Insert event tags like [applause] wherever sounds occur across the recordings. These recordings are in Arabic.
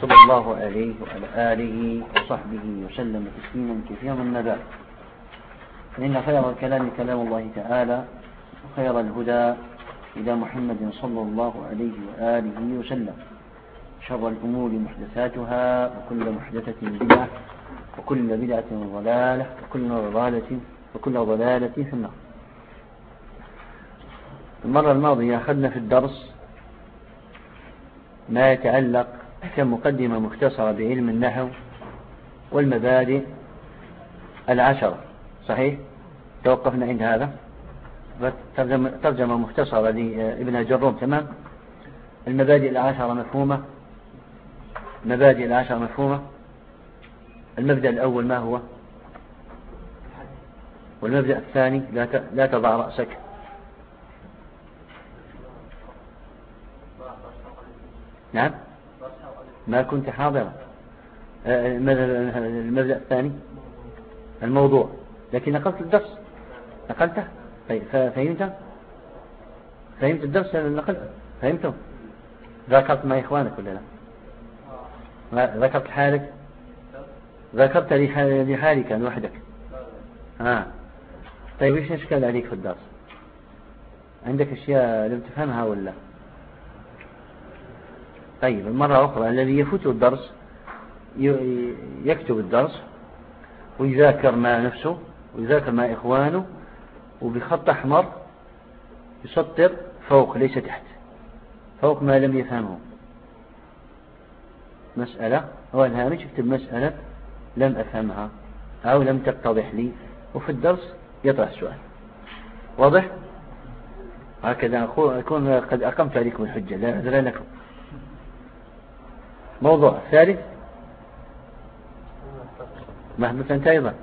صلى الله عليه وعلى آله وصحبه وسلم تسليما كثيرا من بعد. فإن خير الكلام كلام الله تعالى وخير الهدى إلى محمد صلى الله عليه وآله وسلم. شر الأمور محدثاتها وكل محدثة بدعة وكل بدعة ضلالة وكل ضلالة وكل ضلالة في النار. المرة الماضية أخذنا في الدرس ما يتعلق كمقدمة مختصرة بعلم النحو والمبادئ العشرة صحيح؟ توقفنا عند هذا؟ ترجمة مختصرة لابن جروم تمام؟ المبادئ العشرة مفهومة؟ مبادئ العشرة مفهومة؟ المبدأ الأول ما هو؟ والمبدأ الثاني لا تضع رأسك. نعم؟ ما كنت حاضرا. آه، المبدأ الثاني الموضوع. لكن نقلت الدرس. نقلته. طيب، فهمت؟ فهمت الدرس اللي نقلته؟ فهمته. ذكرت مع إخوانك ولا لا؟ ذكرت حالك؟ ذكرت لحالك لوحدك ها آه. طيب إيش اشكال عليك في الدرس؟ عندك أشياء لم تفهمها ولا طيب المرة أخرى الذي يفوته الدرس يكتب الدرس ويذاكر مع نفسه ويذاكر مع إخوانه وبخط أحمر يسطر فوق ليس تحت فوق ما لم يفهمه. مسألة هو الهامش يكتب مسألة لم أفهمها أو لم تتضح لي وفي الدرس يطرح السؤال واضح؟ هكذا أكون قد أقمت عليكم الحجة لا عذر لكم. موضوع ثالث. محدث أنت أيضا.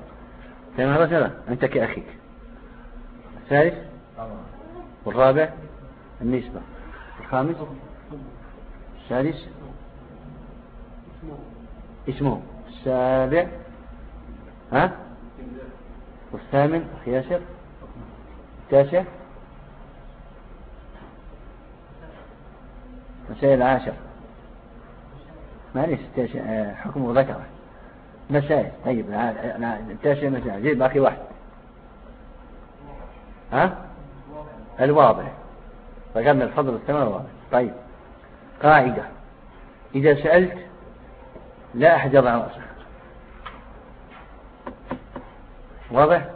كما رجل أنت كأخيك. الثالث. والرابع. النسبة. الخامس. السادس. اسمه. السابع. ها؟ والثامن. أخي ياسر التاسع. مسائل العاشر. معليش التاسع حكمه ذكره مسائل طيب التاسع مسائل زي باقي واحد. ها؟ الواضح. ذكرنا الفضل الثمن الواضح. طيب قاعدة. إذا سألت لا أحد يضع رأسه واضح؟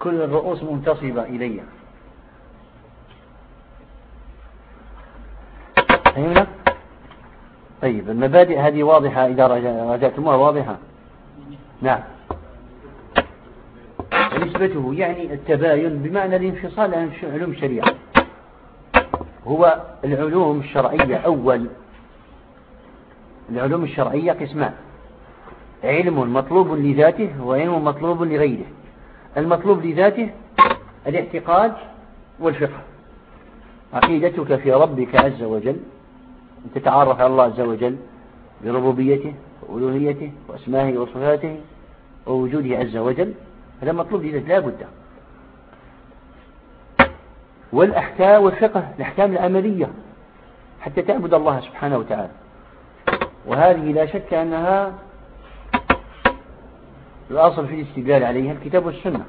كل الرؤوس منتصبة إلي. فهمنا؟ طيب المبادئ هذه واضحة إذا رجعتموها واضحة؟ نعم. نسبته يعني التباين بمعنى الانفصال عن علوم الشريعة. هو العلوم الشرعية أول. العلوم الشرعية قسمان. علم مطلوب لذاته وعلم مطلوب لغيره. المطلوب لذاته الاعتقاد والفقه. عقيدتك في ربك عز وجل. أن تتعرف على الله عز وجل بربوبيته وألوهيته وأسمائه وصفاته ووجوده عز وجل هذا مطلوب لذاته لا بد. والأحكام والفقه الأحكام العملية حتى تعبد الله سبحانه وتعالى. وهذه لا شك أنها الأصل في الاستدلال عليها الكتاب والسنة.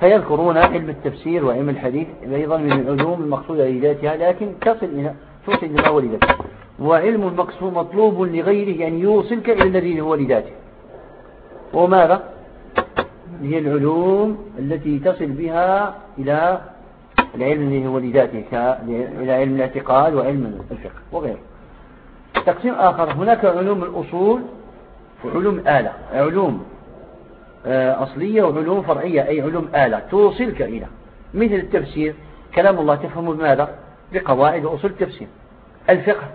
فيذكرون علم التفسير وعلم الحديث أيضا من العلوم المقصودة لذاتها لكن تصل إلى توصل إلى ما هو لذاته وعلم المقصود مطلوب لغيره يعني يوصلك إلى الذي هو لذاته. وماذا؟ هي العلوم التي تصل بها إلى العلم الذي هو لذاته إلى علم الاعتقاد وعلم الفقه وغيره. تقسيم آخر هناك علوم الأصول وعلوم آلة. علوم آه، أصلية وعلوم فرعية أي علوم آلة توصلك إلى. مثل التفسير كلام الله تفهم بماذا بقواعد وأصول التفسير الفقه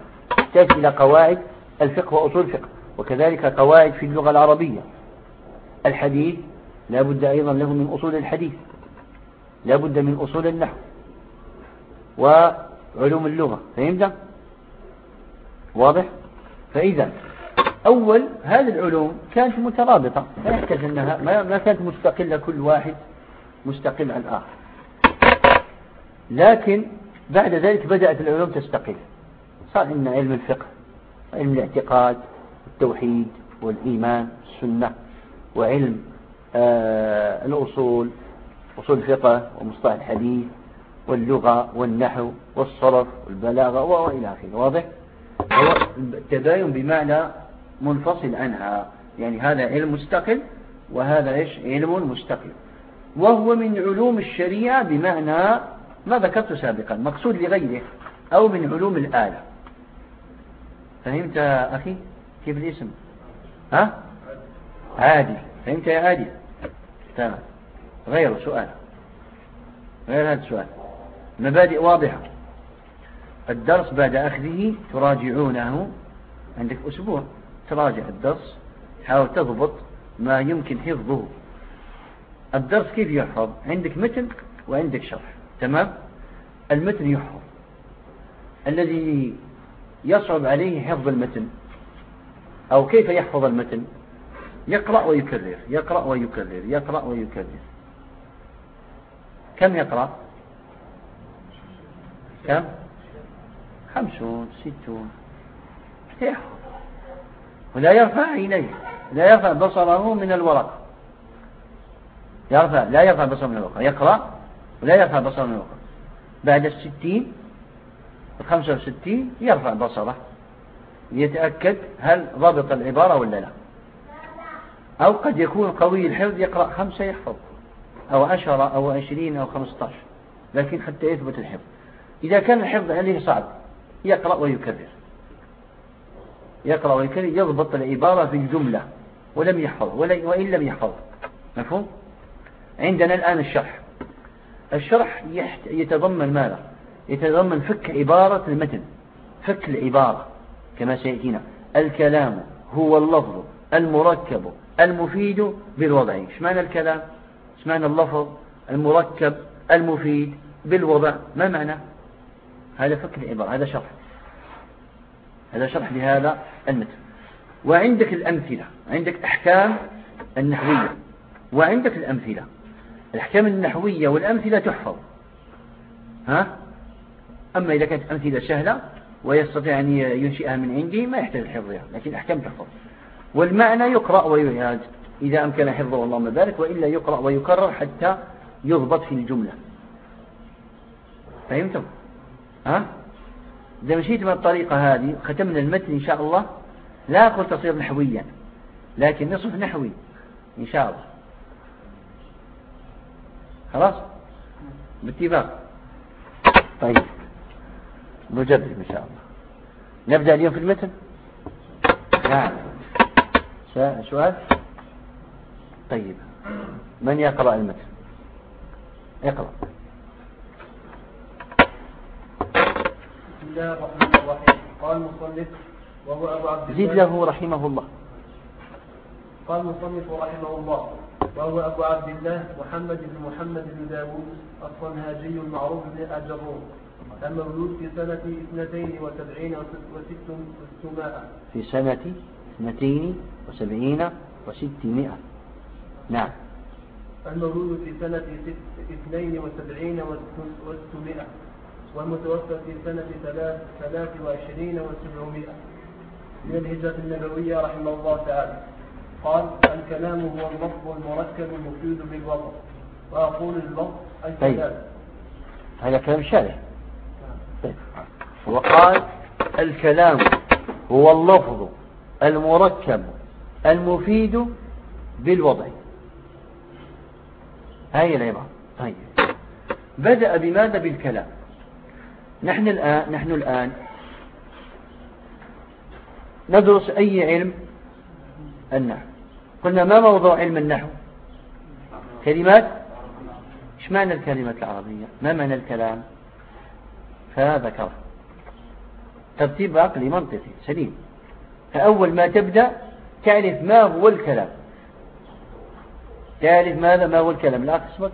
تأتي إلى قواعد الفقه وأصول الفقه وكذلك قواعد في اللغة العربية الحديث لا بد أيضا له من أصول الحديث لا بد من أصول النحو وعلوم اللغة فهمت؟ واضح؟ فإذا أول هذه العلوم كانت مترابطة لا يحتاج أنها ما كانت مستقلة كل واحد مستقل عن الآخر لكن بعد ذلك بدأت العلوم تستقل. صار عندنا علم الفقه علم الاعتقاد التوحيد والإيمان السنة وعلم آه الأصول أصول الفقه ومصطلح الحديث واللغة والنحو والصرف والبلاغة وإلى آخره. واضح؟ هو التباين بمعنى منفصل عنها. يعني هذا علم مستقل وهذا إيش؟ علم مستقل. وهو من علوم الشريعة بمعنى ما ذكرت سابقا مقصود لغيره أو من علوم الآلة. فهمت أخي؟ كيف الاسم؟ ها؟ عادي فهمت يا عادي تمام. غير سؤال. غير هذا السؤال. مبادئ واضحة. الدرس بعد أخذه تراجعونه عندك أسبوع. تراجع الدرس حاول تضبط ما يمكن حفظه. الدرس كيف يحفظ؟ عندك متن وعندك شرح. تمام؟ المتن يحفظ. الذي يصعب عليه حفظ المتن. أو كيف يحفظ المتن؟ يقرأ ويكرر يقرأ ويكرر يقرأ ويكرر. كم يقرأ؟ كم؟ خمسون ستون. يحفظ. ولا يرفع عينيه لا يرفع بصره من الورق. يرفع لا يرفع بصره من الورق. يقرأ ولا يرفع بصره من الورق بعد الستين الخمسة وستين يرفع بصره. ليتأكد هل ضبط العبارة ولا لا. أو قد يكون قوي الحفظ يقرأ خمسة يحفظ أو عشرة أو عشرين أو خمسة لكن حتى يثبت الحفظ. إذا كان الحفظ عليه صعب يقرأ ويكرر. يقرأ ويكرر يضبط العبارة في الجملة ولم يحفظ وإن لم يحفظ. مفهوم؟ عندنا الآن الشرح. الشرح يتضمن ماذا؟ يتضمن فك عبارة المتن. فك العبارة كما سيأتينا. الكلام هو اللفظ المركب المفيد بالوضع. إيش معنى الكلام؟ إيش معنى اللفظ؟ المركب المفيد بالوضع. ما معنى؟ هذا فك العبارة هذا شرح. هذا شرح لهذا المتن. وعندك الأمثلة عندك أحكام النحوية. وعندك الأمثلة. الأحكام النحوية والأمثلة تحفظ. ها؟ أما إذا كانت أمثلة سهلة ويستطيع أن ينشئها من عنده ما يحتاج حفظها لكن الأحكام تحفظ. والمعنى يقرأ ويعاد إذا أمكن حفظه اللهم بارك وإلا يقرأ ويكرر حتى يضبط في الجملة. فهمتم؟ ها؟ إذا مشيت من الطريقة هذه ختمنا المتن إن شاء الله. لا أقول تصير نحويا لكن نصف نحوي إن شاء الله. خلاص؟ باتفاق. طيب. نجرب إن شاء الله. نبدأ اليوم في المتن؟ نعم. سؤال طيب. من يقرأ المتن؟ اقرأ. بسم الله الرحمن الرحيم. قال المصنف وهو أبو عبد الله. زيد له رحمه الله. قال المصنف رحمه الله. وهو أبو عبد الله محمد بن محمد بن داوود الصنهاجي المعروف بن أجرون المولود في سنة اثنتين وسبعين وستمائة. في سنة اثنتين وسبعين وستمائة. نعم. المولود في سنة اثنين وسبعين وستمائة والمتوفى في سنة ثلاث, ثلاث وعشرين وسبعمائة. من الهجرة النبوية رحمه الله تعالى. قال الكلام هو اللفظ المركب المفيد بالوضع وأقول اللفظ الكلام طيب. هذا كلام شارح. طيب. وقال الكلام هو اللفظ المركب المفيد بالوضع. هاي العبارة طيب. بدأ بماذا بالكلام؟ نحن الآن نحن الآن ندرس أي علم؟ النحو. قلنا ما موضوع علم النحو؟ كلمات؟ إيش معنى الكلمات العربية؟ ما معنى الكلام؟ فذكر. ترتيب عقلي منطقي سليم. فأول ما تبدأ تعرف ما هو الكلام. تعرف ماذا؟ ما هو الكلام؟ لا اسمك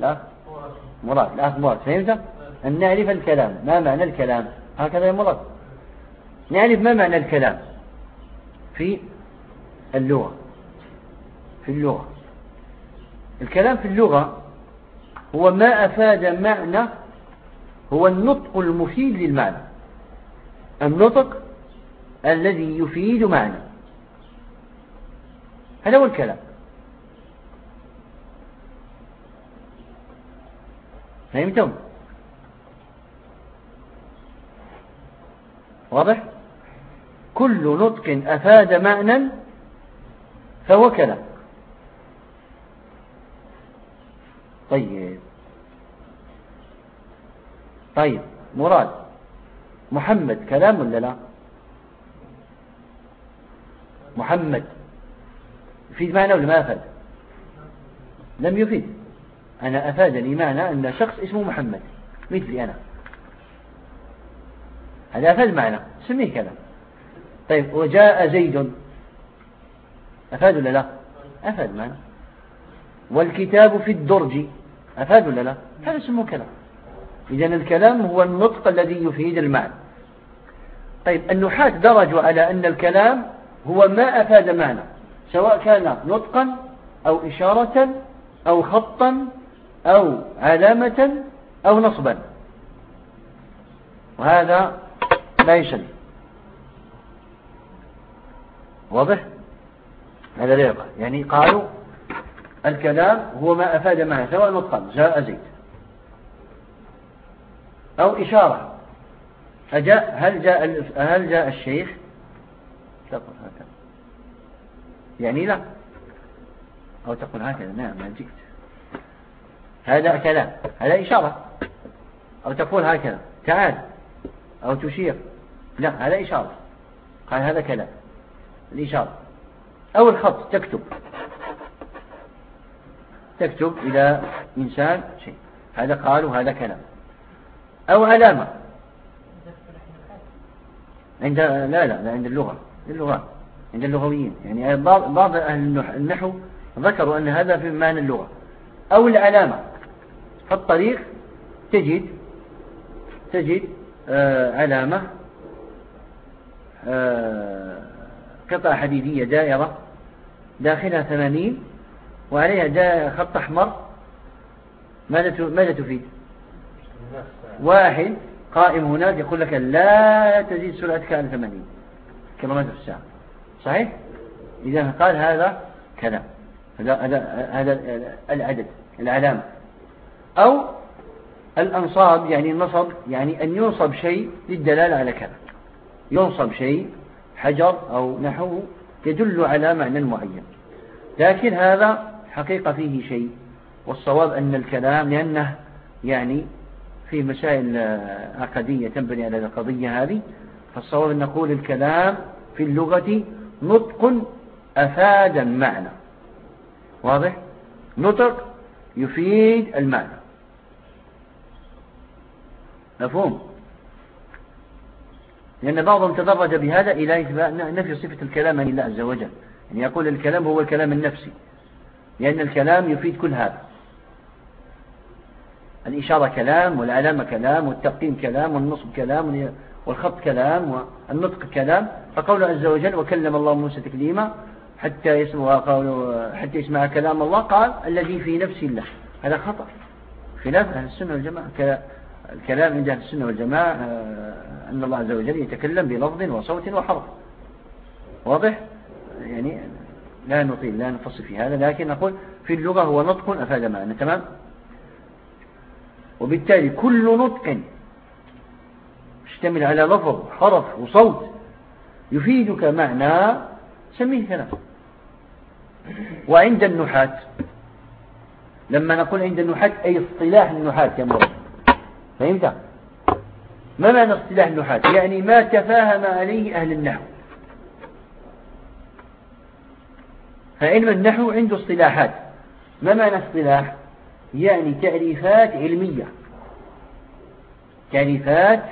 لا مراد. لا مراد. فهمت؟ أن نعرف الكلام. ما معنى الكلام؟ هكذا يا مراد. نعرف ما معنى الكلام؟ في اللغة. في اللغة. الكلام في اللغة هو ما أفاد معنى هو النطق المفيد للمعنى. النطق الذي يفيد معنى. هذا هو الكلام. فهمتم؟ واضح؟ كل نطق أفاد معنى فهو كلام طيب. طيب مراد. محمد كلام ولا لا؟ محمد. يفيد معنى ولا ما أفاد؟ لم يفيد. أنا أفادني معنى أن شخص اسمه محمد مثلي أنا. هذا أفاد معنى سميه كلام طيب وجاء زيد. أفاد ولا لا؟ أفاد معنى والكتاب في الدرج أفاد ولا لا؟ هذا اسمه كلام. إذا الكلام هو النطق الذي يفيد المعنى. طيب النحاة درجوا على أن الكلام هو ما أفاد معنى سواء كان نطقا أو إشارة أو خطا أو علامة أو نصبا. وهذا لا يسلم واضح؟ هذا لا يقال. يعني قالوا الكلام هو ما أفاد معه سواء نطقا جاء زيد. أو إشارة. أجاء هل جاء هل جاء الشيخ؟ تقول هكذا. يعني لا. أو تقول هكذا نعم ما جئت. هذا كلام. هذا إشارة. أو تقول هكذا. تعال. أو تشير. لا هذا إشارة. قال هذا كلام. الإشارة. أو الخط تكتب. تكتب إلى إنسان شيء. هذا قال وهذا كلام. أو علامة. عند لا لا, لا عند اللغة. اللغة. عند اللغويين. يعني بعض بعض أهل النحو ذكروا أن هذا في معنى اللغة. أو العلامة. في الطريق تجد تجد آه علامة آه قطعة حديدية دائرة. داخلها ثمانين وعليها خط أحمر. ماذا ماذا تفيد؟ واحد قائم هناك يقول لك لا تزيد سرعتك عن ثمانين كيلومتر في الساعة. صحيح؟ إذا قال هذا كذا. هذا هذا العدد العلامة أو الأنصاب يعني النصب يعني أن ينصب شيء للدلالة على كذا. ينصب شيء حجر أو نحو يدل على معنى معين. لكن هذا حقيقة فيه شيء والصواب أن الكلام لأنه يعني في مسائل عقدية تنبني على القضية هذه. فالصواب أن نقول الكلام في اللغة نطق أفاد المعنى. واضح؟ نطق يفيد المعنى. مفهوم؟ لأن بعضهم تدرج بهذا إلى نفي صفة الكلام عن الله عز وجل. يعني يقول الكلام هو الكلام النفسي. لأن الكلام يفيد كل هذا. الإشارة كلام والعلامة كلام والتقييم كلام والنصب كلام والخط كلام والنطق كلام. فقوله عز وجل وكلم الله موسى تكليما حتى يسمع قوله حتى يسمع كلام الله قال الذي في نفس الله هذا خطأ. خلاف أهل السنة والجماعة. الكلام عند أهل السنة والجماعة آه، أن الله عز وجل يتكلم بلفظ وصوت وحرف. واضح؟ يعني لا نطيل لا نفصل في هذا لكن نقول في اللغة هو نطق أفاد معنى تمام؟ وبالتالي كل نطق يشتمل على لفظ حرف وصوت يفيدك معنى سميه كلام. وعند النحاة لما نقول عند النحاة أي اصطلاح النحاة يا مرد فهمت؟ ما معنى اصطلاح النحاة؟ يعني ما تفاهم عليه أهل النحو. فعلم النحو عنده اصطلاحات. ما معنى اصطلاح؟ يعني تعريفات علمية. تعريفات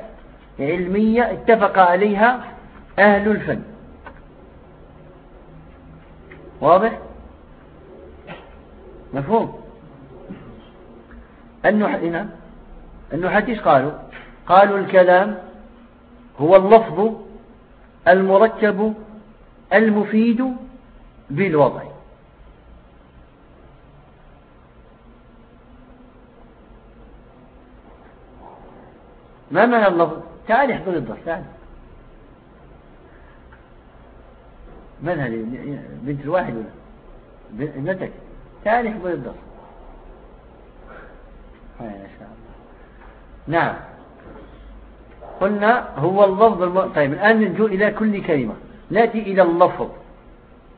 علمية اتفق عليها أهل الفن. واضح؟ مفهوم؟ النحاة النحاة إيش قالوا قالوا الكلام هو اللفظ المركب المفيد بالوضع. ما معنى اللفظ؟ تعال احضر الدرس تعال. من هذه بنت الواحد ولا؟ ابنتك تعال احضر الدرس. ما شاء الله نعم. قلنا هو اللفظ الم... طيب الآن نجو إلى كل كلمة. نأتي إلى اللفظ.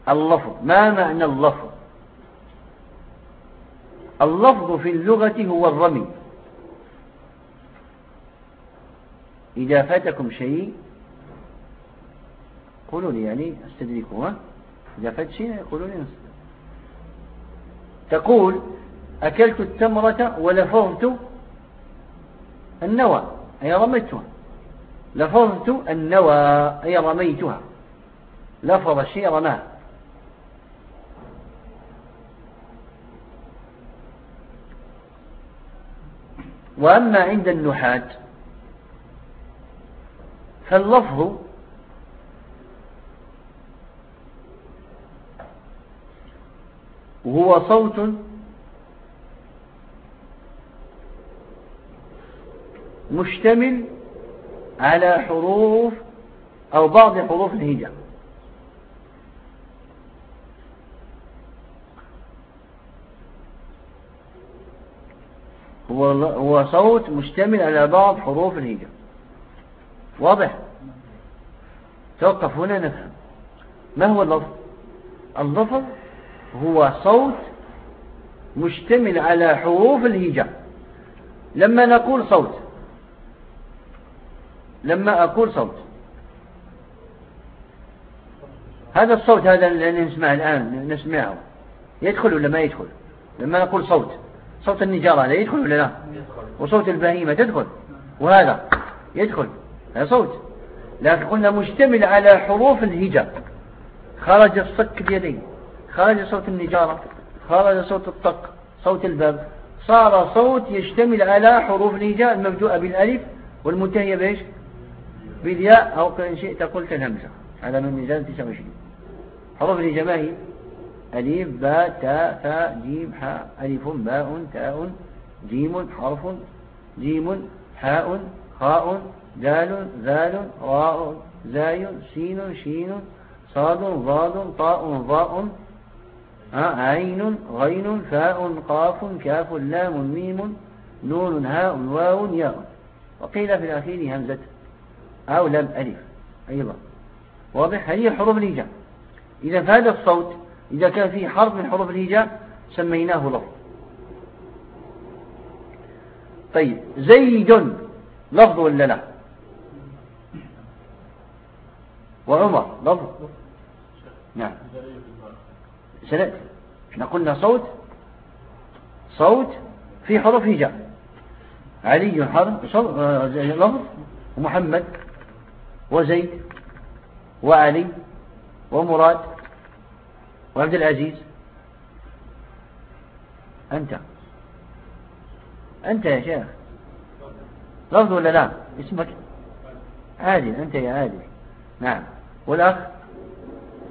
اللفظ. ما معنى اللفظ؟ اللفظ في اللغة هو الرمي. إذا فاتكم شيء قولوا لي يعني استدركوا إذا فات شيء قولوا لي. تقول أكلت التمرة ولفظت النوى أي رميتها. لفظت النوى أي رميتها. لفظ الشيء رماه. وأما عند النحاة فاللفظ هو صوت مشتمل على حروف أو بعض حروف الهجاء هو هو صوت مشتمل على بعض حروف الهجاء واضح؟ توقف هنا نفهم. ما هو اللفظ؟ اللفظ هو صوت مشتمل على حروف الهجاء لما نقول صوت لما أقول صوت. هذا الصوت هذا اللي نسمعه الآن نسمعه. يدخل ولا ما يدخل؟ لما نقول صوت. صوت النجارة لا يدخل ولا لا؟ وصوت البهيمة تدخل. وهذا يدخل. هذا صوت. لكن قلنا مشتمل على حروف الهجاء. خرج الصك اليدين خرج صوت النجارة. خرج صوت الطق. صوت الباب. صار صوت يشتمل على حروف الهجاء المبدوءة بالألف والمنتهية بإيش؟ بالياء أو كإن شئت قلت الهمزة على من ميزان 29 حروف الهجاء هي ألف باء تاء ثاء جيم حاء. ألف باء تاء جيم حرف. جيم حاء خاء دال ذال راء زاي سين شين صاد ضاد طاء ضاء. عين غين فاء قاف كاف لام ميم نون هاء واو ياء. وقيل في الأخير همزة. أو لام ألف أيضا. واضح؟ هذه حروف الهجاء. إذا فهذا الصوت إذا كان فيه حرف من حروف الهجاء سميناه لفظ. طيب. زيد لفظ ولا لا؟ وعمر لفظ؟ نعم. سنأتي إحنا قلنا صوت صوت في حروف هجاء. علي حرف آه، لفظ. ومحمد وزيد وعلي ومراد وعبد العزيز. أنت. أنت يا شيخ. لفظ ولا لا؟ اسمك. عادل. أنت يا عادل. نعم. والأخ؟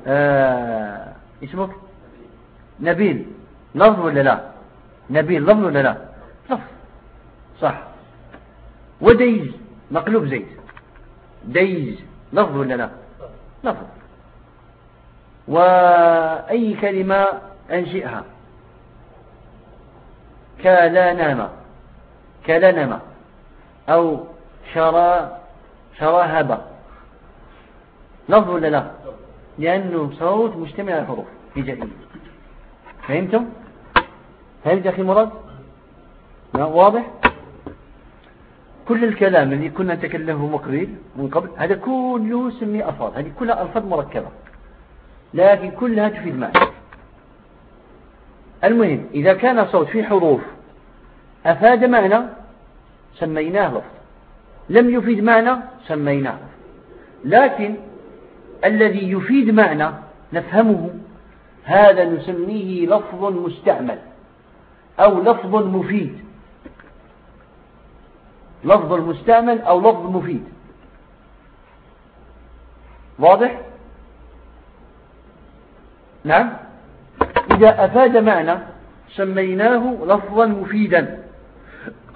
آه اسمك؟ نبيل. لفظ ولا لا؟ نبيل. لفظ ولا لا؟ لفظ. صح. وديز. مقلوب زيد. ديز لفظ ولا لا؟ لفظ. وأي كلمة أنشئها؟ كالانما كالانما أو شرا شراهبة لفظ ولا لا؟ لأنه صوت مجتمع الحروف هجائية فهمتم؟ فهمت أخي مراد واضح؟ كل الكلام اللي كنا نتكلمه مقبل من قبل هذا كله سمي ألفاظ هذه كلها ألفاظ مركبة لكن كلها تفيد معنى المهم إذا كان صوت في حروف أفاد معنى سميناه لفظ. لم يفيد معنى سميناه لكن الذي يفيد معنى نفهمه هذا نسميه لفظ مستعمل أو لفظ مفيد. لفظ المستعمل أو لفظ مفيد. واضح؟ نعم. إذا أفاد معنى سميناه لفظا مفيدا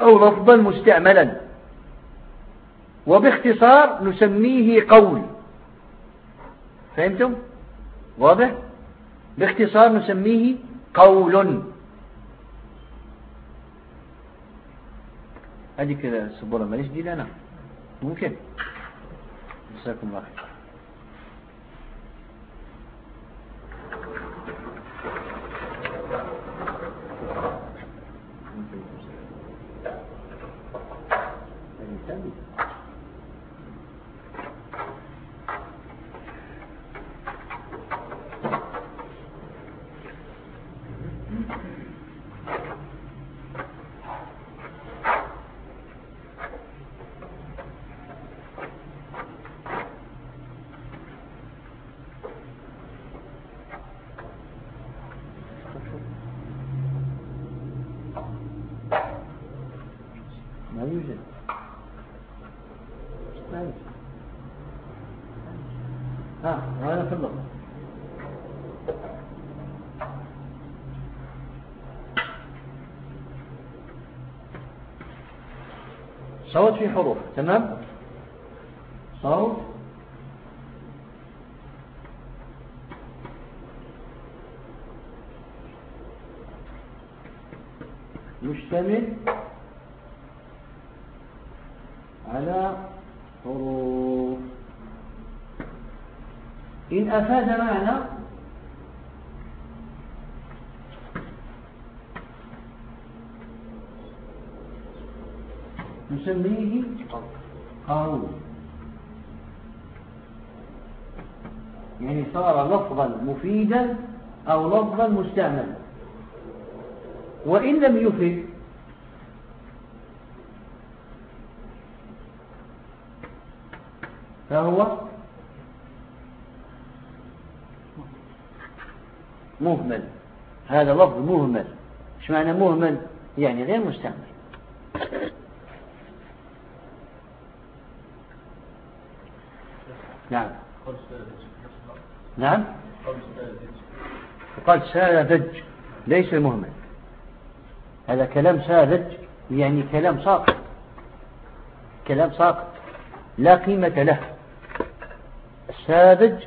أو لفظا مستعملا وباختصار نسميه قول. فهمتم؟ واضح؟ باختصار نسميه قول. هذه كده السبورة ماليش دي لنا ممكن. جزاكم الله خير. صوت في حروف تمام؟ صوت مشتمل على حروف إن أفاد معنى نسميه قول يعني صار لفظا مفيدا أو لفظا مستعملا. وإن لم يفد فهو مهمل. هذا لفظ مهمل. إيش معنى مهمل؟ يعني غير مستعمل. نعم. نعم. قال ساذج. ليس مهمل هذا كلام ساذج يعني كلام ساقط. كلام ساقط. لا قيمة له. الساذج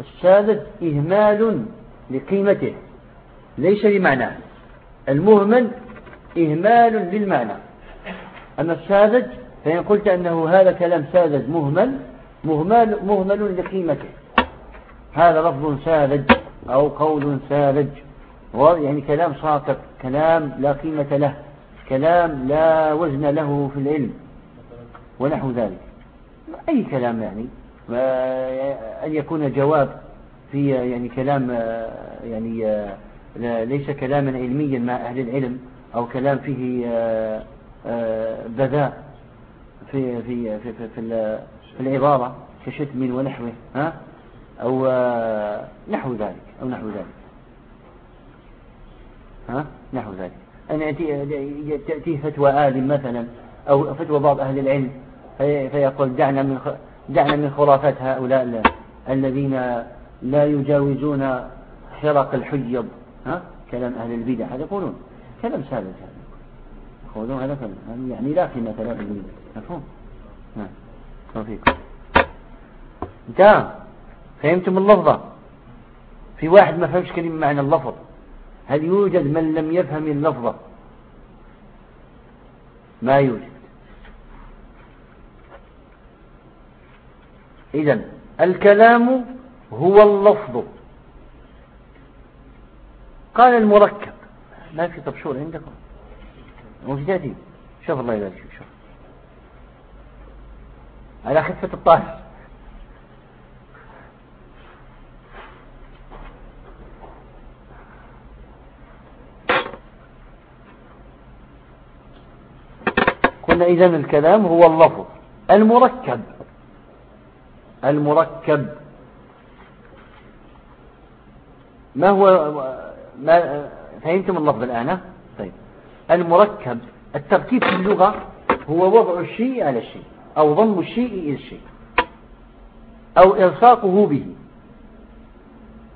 الساذج إهمال لقيمته. ليس لمعناه المهمل إهمال للمعنى. أما الساذج فإن قلت أنه هذا كلام ساذج مهمل مهمل, مهمل لقيمته. هذا لفظ ساذج أو قول ساذج. يعني كلام ساقط كلام لا قيمة له كلام لا وزن له في العلم ونحو ذلك. أي كلام يعني؟ أن يكون جواب في يعني كلام يعني ليس كلاما علميا مع أهل العلم أو كلام فيه بذاء في في في في, في, في العبارة كشتم ونحوه ها؟ أو نحو ذلك أو نحو ذلك. ها؟ نحو ذلك. أن تأتي فتوى عالم مثلا أو فتوى بعض أهل العلم فيقول دعنا من دعنا من خرافات هؤلاء الذين لا يجاوزون حرق الحجب ها؟ كلام أهل البدع هذا يقولون. كلام ساذج هذا. يقولون هذا كلام يعني لا قيمة له مفهوم؟ نعم انتهى فهمتم اللفظة؟ في واحد ما فهمش كلمة معنى اللفظ. هل يوجد من لم يفهم اللفظة؟ ما يوجد. إذا الكلام هو اللفظ. قال المركب. ما في طبشور عندكم؟ تأتي شوف الله يبارك شوف. على خفة الطاهر قلنا إذا الكلام هو اللفظ. المركب. المركب. ما هو ما فهمتم اللفظ الآن؟ طيب. المركب. التركيب في اللغة هو وضع الشيء على الشيء. أو ضم الشيء إلى الشيء أو إلصاقه به.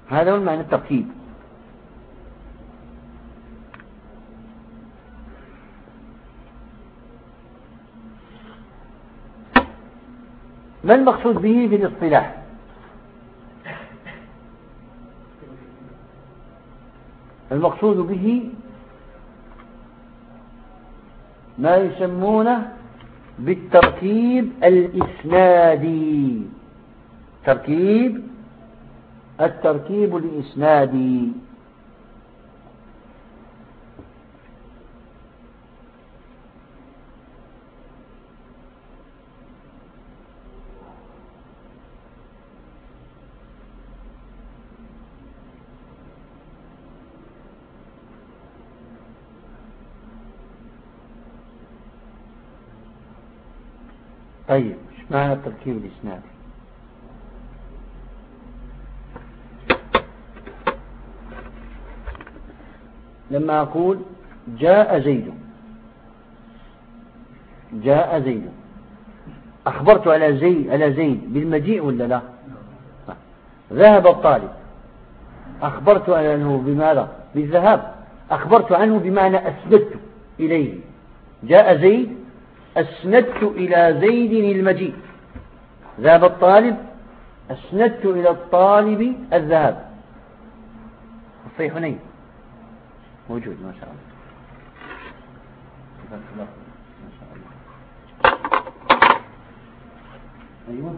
هذا هو المعنى التركيب. ما المقصود به في الاصطلاح المقصود به ما يسمونه بالتركيب الإسنادي. تركيب؟ التركيب الإسنادي. طيب إيش معنى التركيب الإسنادي؟ لما أقول جاء زيد جاء زيد أخبرت على زيد على زيد بالمجيء ولا لا؟ ذهب الطالب. أخبرت عنه بماذا؟ بالذهاب. أخبرت عنه بمعنى أسندت إليه. جاء زيد أسندت إلى زيد المجيء ذهب الطالب. أسندت إلى الطالب الذهاب. حنين موجود ما شاء الله. ما شاء الله أيوة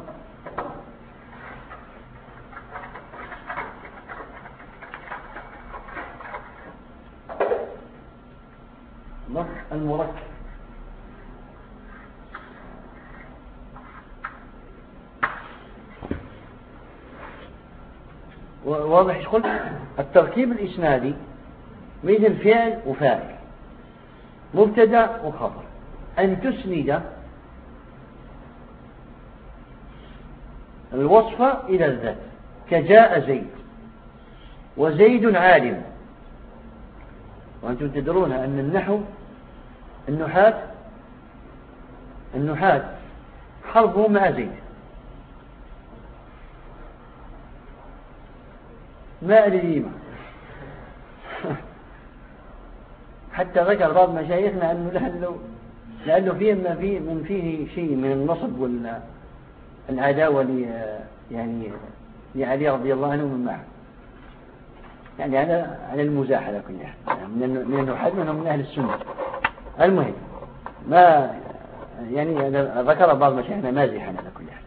المركب. واضح إيش قلت؟ التركيب الإسنادي مثل فعل وفاعل. مبتدا وخبر. أن تسند الوصف إلى الذات. كجاء زيد. وزيد عالم. وأنتم تدرون أن النحو النحاة النحاة حربه مع زيد. ما أدري حتى ذكر بعض مشايخنا أنه لأنه, لأنه فيه ما فيه من فيه شيء من النصب والعداوة يعني لعلي رضي الله عنه من معه. يعني على على المزاح على كل حال. يعني من النحاة منهم من أهل السنة. المهم ما يعني ذكر بعض مشايخنا مازحا على كل حال.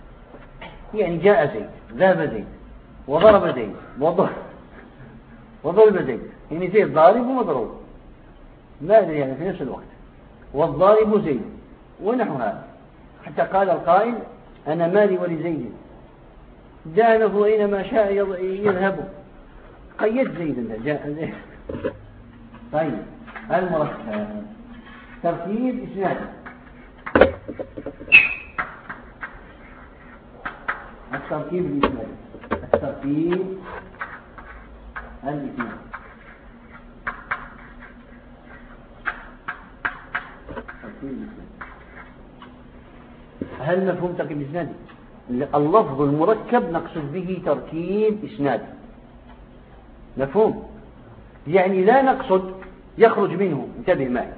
يعني جاء زيد ذهب زيد وضرب زيد وضرب. وضرب زيد يعني زيد ضارب ومضروب. ما أدري يعني في نفس الوقت. والضارب زيد ونحو هذا. حتى قال القائل أنا مالي ولزيد دانه أينما شاء يذهب. قيد زيد جاء. [laughs] طيب. المركب ترتيب إسنادي التركيب الإسنادي الترتيب الإسنادي هل مفهوم تركيب إسنادي اللفظ المركب نقصد به تركيب إسنادي مفهوم؟ يعني لا نقصد يخرج منه انتبه معي.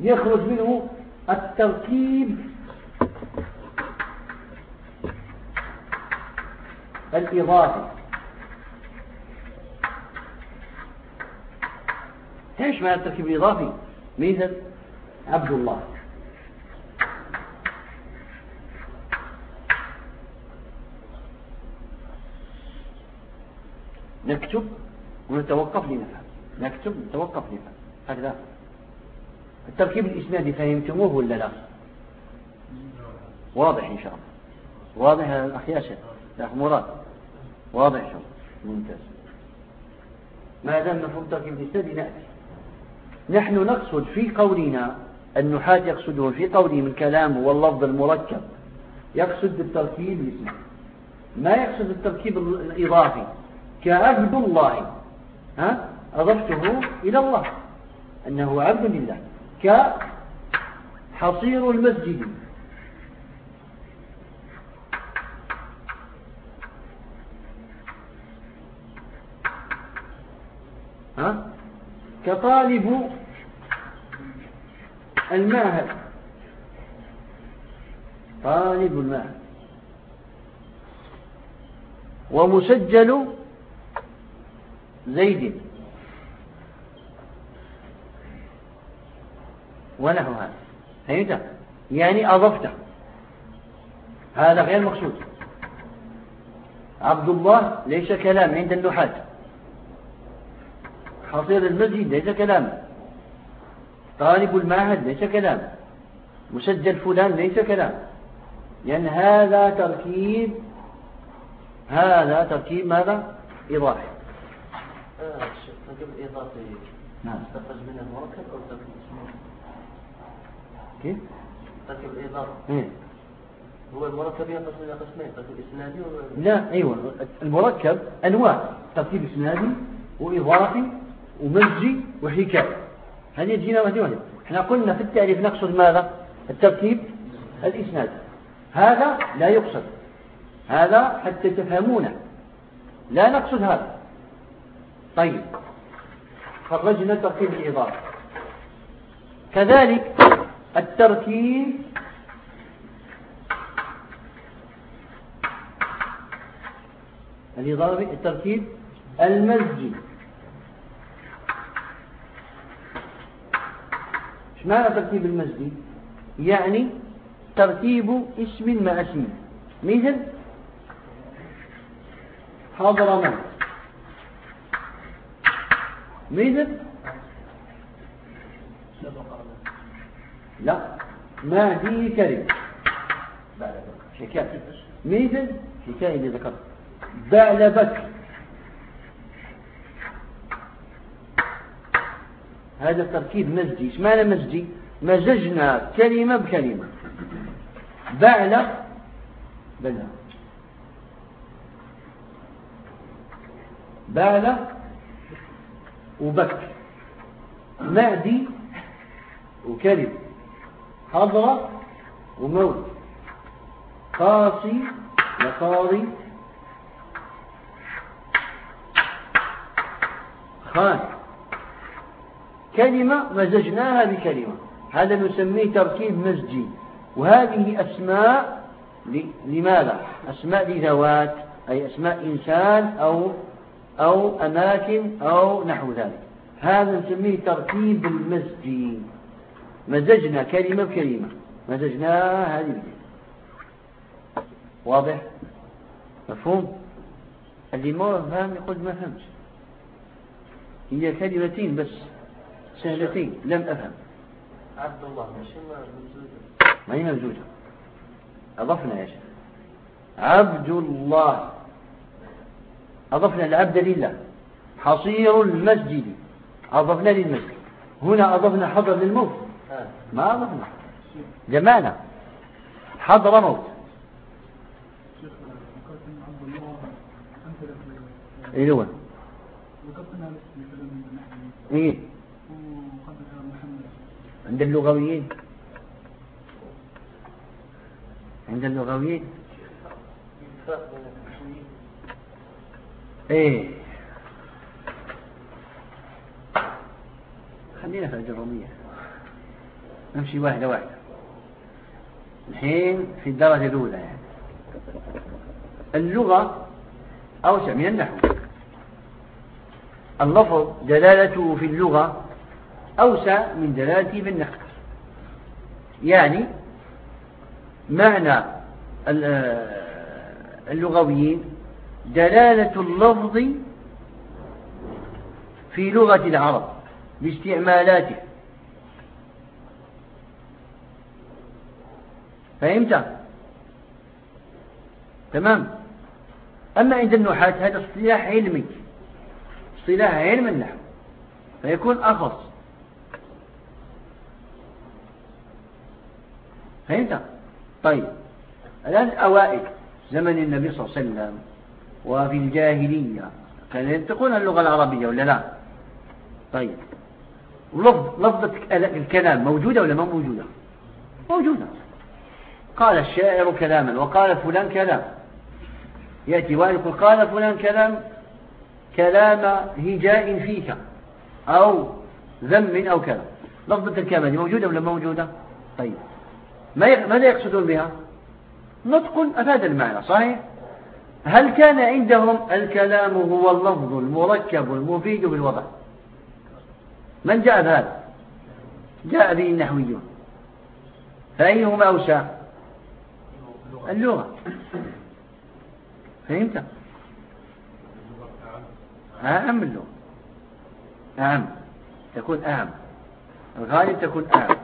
يخرج منه التركيب. الإضافي إيش معنى التركيب الإضافي؟ مثل عبد الله نكتب ونتوقف لنفهم. نكتب ونتوقف لنفهم. هكذا. التركيب الإسنادي فهمتموه ولا لا؟ واضح إن شاء الله. واضح يا الأخ ياسر يا أخ مراد. واضح إن شاء الله. ممتاز. ما دام مفهوم تركيب الإسنادي نأتي. نحن نقصد في قولنا النحاة يقصدون في قولهم الكلام واللفظ المركب. يقصد بالتركيب الإسنادي ما يقصد التركيب الإضافي. كعبد الله. ها؟ أضفته إلى الله. أنه عبد لله. كحصير المسجد. ها؟ كطالب المعهد طالب المعهد ومسجل زيد. ونحو هذا. فهمت؟ يعني أضفته هذا غير مقصود. عبد الله ليس كلام عند النحاة. حصير المسجد ليس كلام. طالب المعهد ليس كلام. مسجل فلان ليس كلام. لأن هذا تركيب هذا تركيب ماذا؟ إضافي آه تركيب إضافي نعم. استخرج منه المركب أو تركيب كيف؟ تركيب الإضافي إيه؟ هو المركب ينقسم إلى قسمين تركيب إسنادي و لا أيوة. المركب أنواع. تركيب إسنادي وإضافي ومزجي وحكاية. هذه تجينا وهذه وهذه إحنا قلنا في التعريف نقصد ماذا؟ التركيب الإسنادي هذا لا يقصد. هذا حتى تفهمونه لا نقصد هذا. طيب. خرجنا تركيب الإضافة. كذلك التركيب الإضافي التركيب المزجي. إيش معنى تركيب المزجي يعني ترتيب اسم مع اسم مثل حضرموت مثل لا ما فيه كلمة. حكاية مثل حكاية اللي ذكرت. بعلبك هذا التركيب مزجي إيش معنى مزجي مزجنا كلمة بكلمة. بعل بلى بال وبك معدي وكلب حضرة وموت. قاسي وقاضي. خان. كلمة مزجناها بكلمة. هذا نسميه تركيب مزجي. وهذه أسماء لماذا؟ أسماء لذوات أي أسماء إنسان أو أو أماكن أو نحو ذلك. هذا نسميه ترتيب المزج مزجنا كلمة بكلمة. مزجناها هذه واضح؟ مفهوم؟ اللي ما فهم يقول ما فهمش. هي كلمتين بس. سهلتين لم أفهم. عبد الله ما هي ممزوجة أضفنا يا شيخ. عبد الله. أضفنا العبد لله. حصير المسجد. أضفنا للمسجد. هنا أضفنا حضر للموت. آه. ما أضفنا. جمعنا حضر موت. إيه هو؟ إيه؟ عند اللغويين. عند اللغويين. إيه. خلينا في الجرومية نمشي واحدة واحدة. الحين في الدرجة الأولى يعني. اللغة أوسع من النحو. اللفظ دلالته في اللغة أوسع من دلالته النحو يعني معنى اللغويين دلالة اللفظ في لغة العرب باستعمالاته فهمت؟ تمام. أما عند النحاة هذا اصطلاح علمي. اصطلاح علم النحو. فيكون أخص. فهمت؟ طيب. الآن الأوائل زمن النبي صلى الله عليه وسلم وفي الجاهلية كانوا ينطقون اللغة العربية ولا لا؟ طيب. لفظ لفظة الكلام موجودة ولا ما موجودة؟ موجودة. قال الشاعر كلاما وقال فلان كلام. يأتي ويقول قال فلان كلام كلام هجاء فيك أو ذم أو كلام لفظة الكلام موجودة ولا موجودة؟ طيب. ماذا يقصدون بها؟ نطق أفاد المعنى صحيح؟ هل كان عندهم الكلام هو اللفظ المركب المفيد بالوضع؟ من جاء بهذا؟ جاء به النحويون. فأيهما أوسع؟ اللغة. فهمت؟ أعم اللغة. أعم تكون أعم الغالب تكون أعم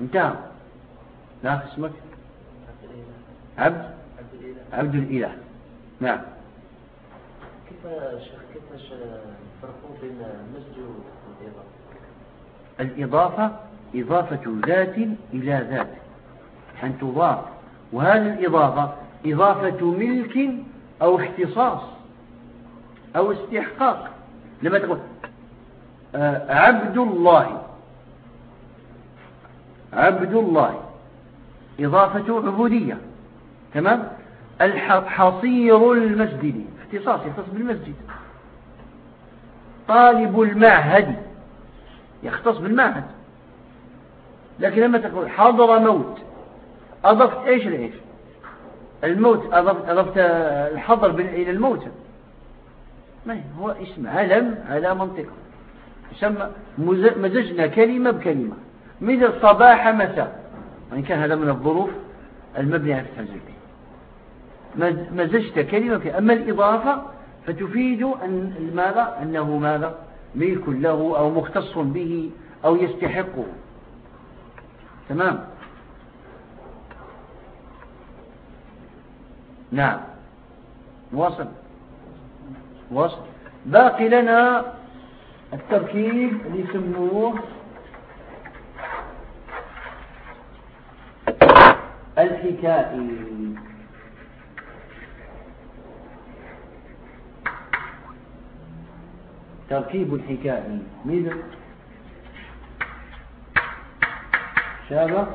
انتهى. لا اسمك؟ عبد؟ عبد الإله. نعم. كيف شيخ كيف الفرق بين المسجد والإضافة؟ الإضافة إضافة ذات إلى ذات. أن تضاف. وهذه الإضافة إضافة ملك أو اختصاص أو استحقاق. لما تقول آه، عبد الله. عبد الله. إضافة عبودية. تمام؟ الحصير المسجد. اختصاص يختص بالمسجد. طالب المعهد. يختص بالمعهد. لكن لما تقول حضر موت أضفت إيش لإيش؟ الموت أضفت, أضفت الحضر إلى الموت. ما هو اسم علم على منطقة. يسمى مزجنا كلمة بكلمة. مثل صباح مساء وإن كان هذا من الظروف المبنية على التنزيل مزجت كلمة أما الإضافة فتفيد أن ماذا؟ أنه ماذا؟ ملك له أو مختص به أو يستحقه. تمام؟ نعم. واصل. واصل. باقي لنا التركيب اللي يسموه الحكائي تركيب الحكائي مثل شابة.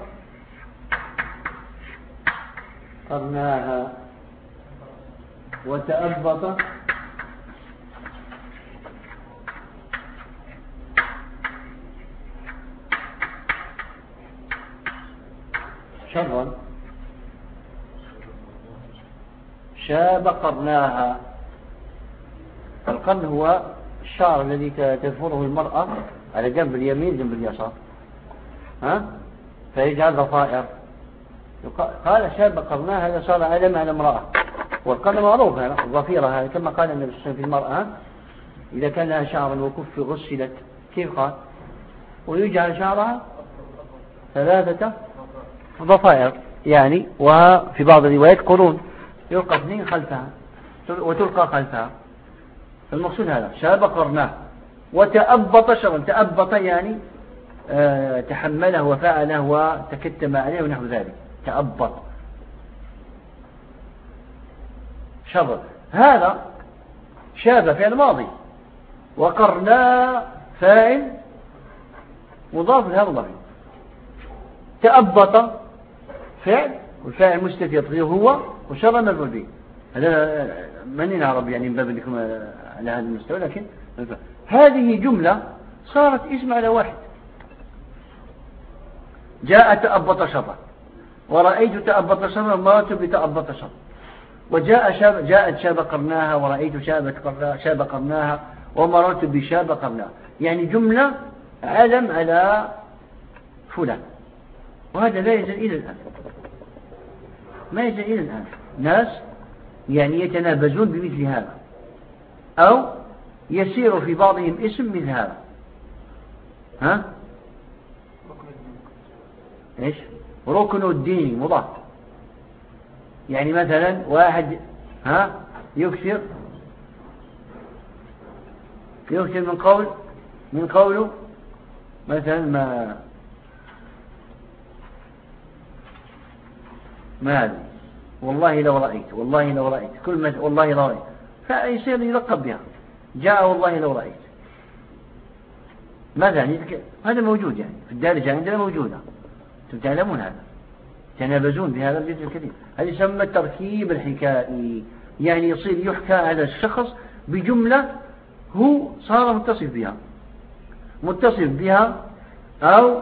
قرناها. وتأبط. شرا شاب قرناها القرن هو الشعر الذي تدفره المرأة على جنب اليمين جنب اليسار. ها؟ فيجعل ضفائر قال شاب قرناها هذا صار علم على امرأة. والقرن معروف الضفيرة هذا كما قال النبي صلى الله عليه وسلم في المرأة إذا كان لها شعر وكف غسلت. كيف قال؟ ويجعل شعرها ثلاثة ضفائر يعني وفي بعض الروايات قرون. يلقى اثنين خلفها وتلقى خلفها. المقصود هذا شاب قرناه وتأبط شرا تأبط يعني آه تحمله وفعله وتكتم عليه ونحو ذلك. تأبط. شر هذا شاب فعل ماضي وقرنا فاعل مضاف لهذا الضمير تأبط فعل والفاعل مستتر هو وشر مفعول به هذا من نعرف يعني من باب إنكم على هذا المستوى لكن هذه جملة صارت اسم على واحد. جاء تأبط شرا. ورأيت تأبط شرا مرت بتأبط شرا. وجاء شاب جاءت شاب قرناها ورأيت شاب شاب قرناها ومررت بشاب قرناها. يعني جملة علم على فلان. وهذا لا يزال إلى الآن. ما يزال إلى الآن. ناس يعني يتنابزون بمثل هذا أو يسير في بعضهم اسم مثل هذا. ها؟ إيش؟ ركن الدين مضاف. يعني مثلا واحد ها؟ يكثر يكثر من قول من قوله مثلا ما ما هذه والله لو رأيت والله لو رأيت. كل ما والله لو رأيت. فيصير يلقب بها جاء والله لو رأيت. ماذا؟ يعني هذا موجود يعني. في الدارجة عندنا موجودة. أنتم تعلمون هذا. تنابزون بهذا الجزء الكثير هذا يسمى التركيب الحكائي يعني يصير يحكى على الشخص بجملة هو صار متصف بها. متصف بها أو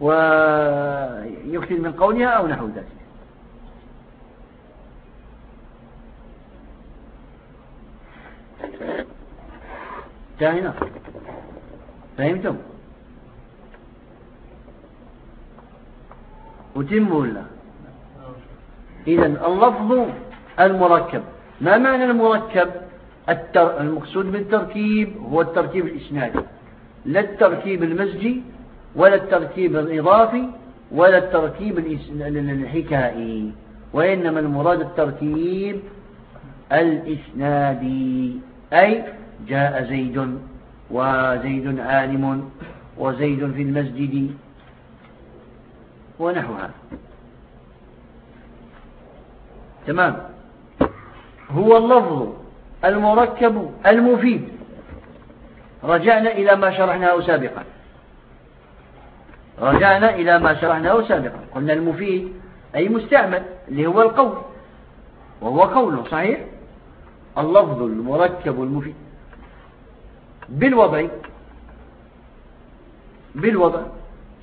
ويكثر من قولها أو نحو ذلك. انتهينا فهمتم؟ أتم ولا إذا اللفظ المركب. ما معنى المركب؟ التر... المقصود بالتركيب هو التركيب الإسنادي. لا التركيب المزجي ولا التركيب الإضافي ولا التركيب الحكائي. وإنما المراد التركيب الإسنادي. أي جاء زيد وزيد عالم وزيد في المسجد ونحو هذا. تمام. هو اللفظ المركب المفيد. رجعنا إلى ما شرحناه سابقا. رجعنا إلى ما شرحناه سابقا. قلنا المفيد أي مستعمل اللي هو القول. وهو قوله صحيح؟ اللفظ المركب المفيد. بالوضع. بالوضع.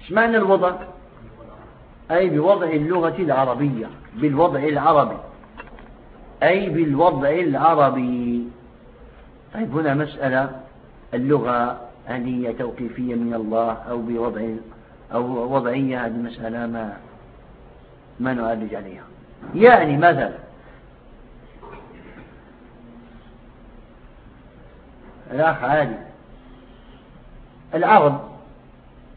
إيش معنى الوضع؟ أي بوضع اللغة العربية. بالوضع العربي. أي بالوضع العربي. طيب هنا مسألة. اللغة هل هي توقيفية من الله أو بوضع أو وضعية؟ هذه المسألة ما ما نعالج عليها. يعني مثلا الأخ عادي. العرب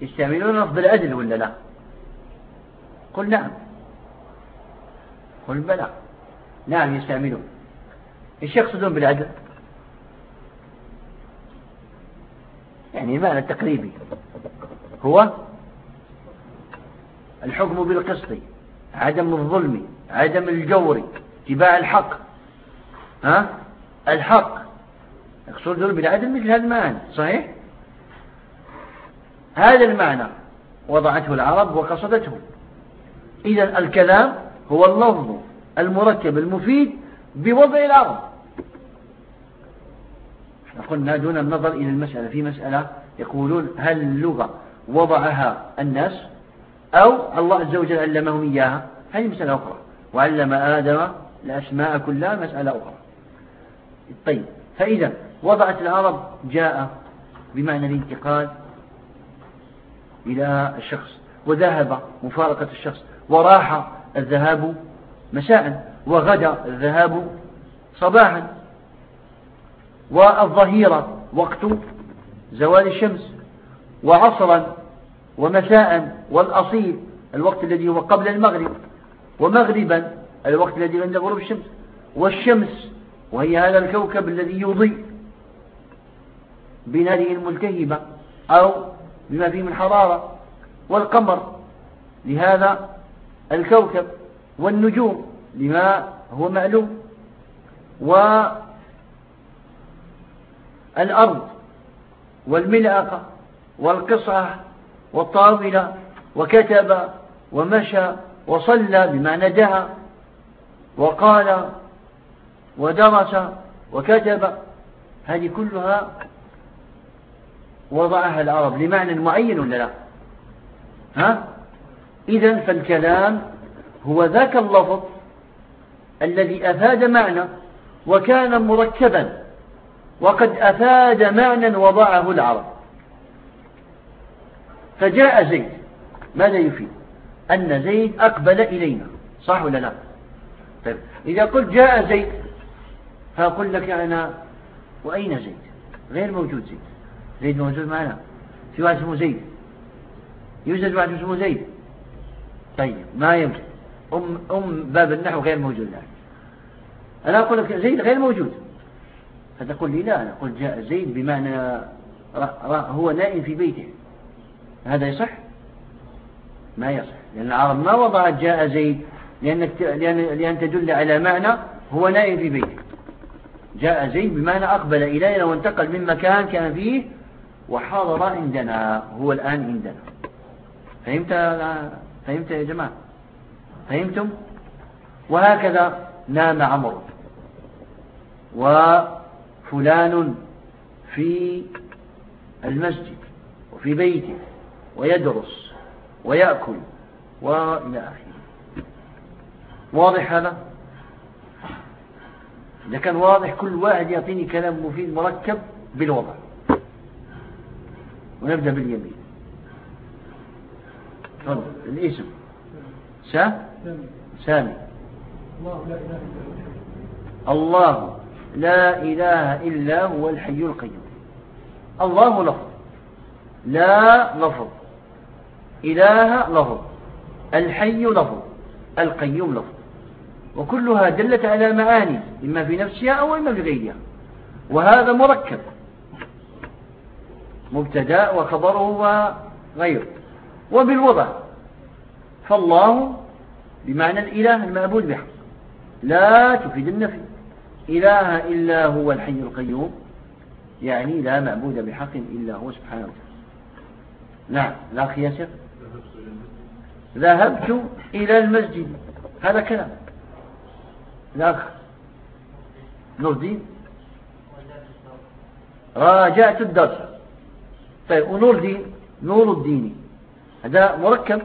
يستعملون لفظ العدل ولا لا؟ قل نعم. قل بلى. نعم يستعملون. إيش يقصدون بالعدل يعني المعنى التقريبي هو الحكم بالقسط عدم الظلم عدم الجور اتباع الحق. ها؟ الحق. يقصدون بالعدل مثل هذا المعنى صحيح؟ هذا المعنى وضعته العرب وقصدته. إذا الكلام هو اللفظ المركب المفيد بوضع العرب قلنا دون النظر إلى المسألة في مسألة يقولون هل اللغة وضعها الناس أو الله عز وجل علمهم إياها؟ هذه مسألة أخرى. وعلم آدم الأسماء كلها مسألة أخرى. طيب فإذا وضعت العرب جاء بمعنى الانتقال إلى الشخص وذهب مفارقة الشخص وراح الذهاب مساء وغدا الذهاب صباحا والظهيرة وقت زوال الشمس وعصرا ومساء والأصيل الوقت الذي هو قبل المغرب ومغربا الوقت الذي عند غروب الشمس والشمس وهي هذا الكوكب الذي يضيء بناره الملتهبة أو بما فيه من حرارة والقمر. لهذا الكوكب والنجوم لما هو معلوم والأرض والملأقة والقصعة والطاولة وكتب ومشى وصلى بمعنى دعا وقال ودرس وكتب. هذه كلها وضعها العرب لمعنى معين ولا لا؟ ها؟ إذا فالكلام هو ذاك اللفظ الذي أفاد معنى وكان مركبا وقد أفاد معنى وضعه العرب. فجاء زيد. ماذا يفيد؟ أن زيد أقبل إلينا. صح ولا لا؟ طيب. إذا قلت جاء زيد فأقول لك أنا وأين زيد؟ غير موجود زيد. زيد موجود معنا. في واحد اسمه زيد. يوجد واحد اسمه زيد. طيب ما يوجد أم, أم باب النحو غير موجود الآن. أنا أقول لك زيد غير موجود. فتقول لي لا أنا أقول جاء زيد بمعنى هو نائم في بيته. هذا يصح؟ ما يصح. لأن العرب ما وضعت جاء زيد لأنك لأن, لأن تدل على معنى هو نائم في بيته. جاء زيد بمعنى أقبل إلينا وانتقل من مكان كان فيه وحضر عندنا هو الآن عندنا. فهمت فهمت يا جماعة؟ فهمتم؟ وهكذا نام عمرو. وفلان في المسجد وفي بيته ويدرس ويأكل وإلى آخره. واضح هذا؟ إذا كان واضح كل واحد يعطيني كلام مفيد مركب بالوضع. ونبدأ باليمين. تفضل. الاسم. سا سامي. الله. لا إله إلا هو الحي القيوم. الله لفظ. لا لفظ. إله لفظ. الحي لفظ. القيوم لفظ. وكلها دلت على معاني إما في نفسها أو إما في غيرها. وهذا مركب. مبتدا وخبره وغيره. وبالوضع فالله بمعنى الإله المعبود بحق. لا تفيد النفي. إله إلا هو الحي القيوم يعني لا معبود بحق إلا هو سبحانه نعم لا ياسر ذهبت إلى المسجد. هذا كلام. الأخ نور الدين راجعت الدرس. طيب ونور الدين نور الدين. هذا مركب؟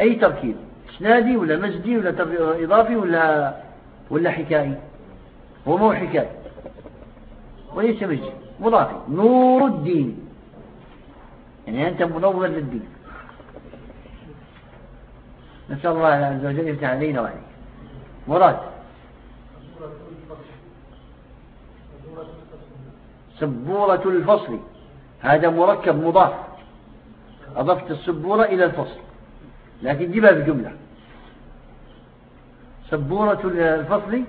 أي تركيب؟ إسنادي ولا مزدي ولا إضافي ولا ولا حكائي؟ هو مو حكاية. وليس مزدي مضافي. نور الدين. يعني أنت منور للدين. نسأل الله عز وجل يفتح علينا وعليك. مراد. سبورة الفصل. هذا مركب مضاف. أضفت السبورة إلى الفصل. لكن جيبها بجملة سبورة الفصل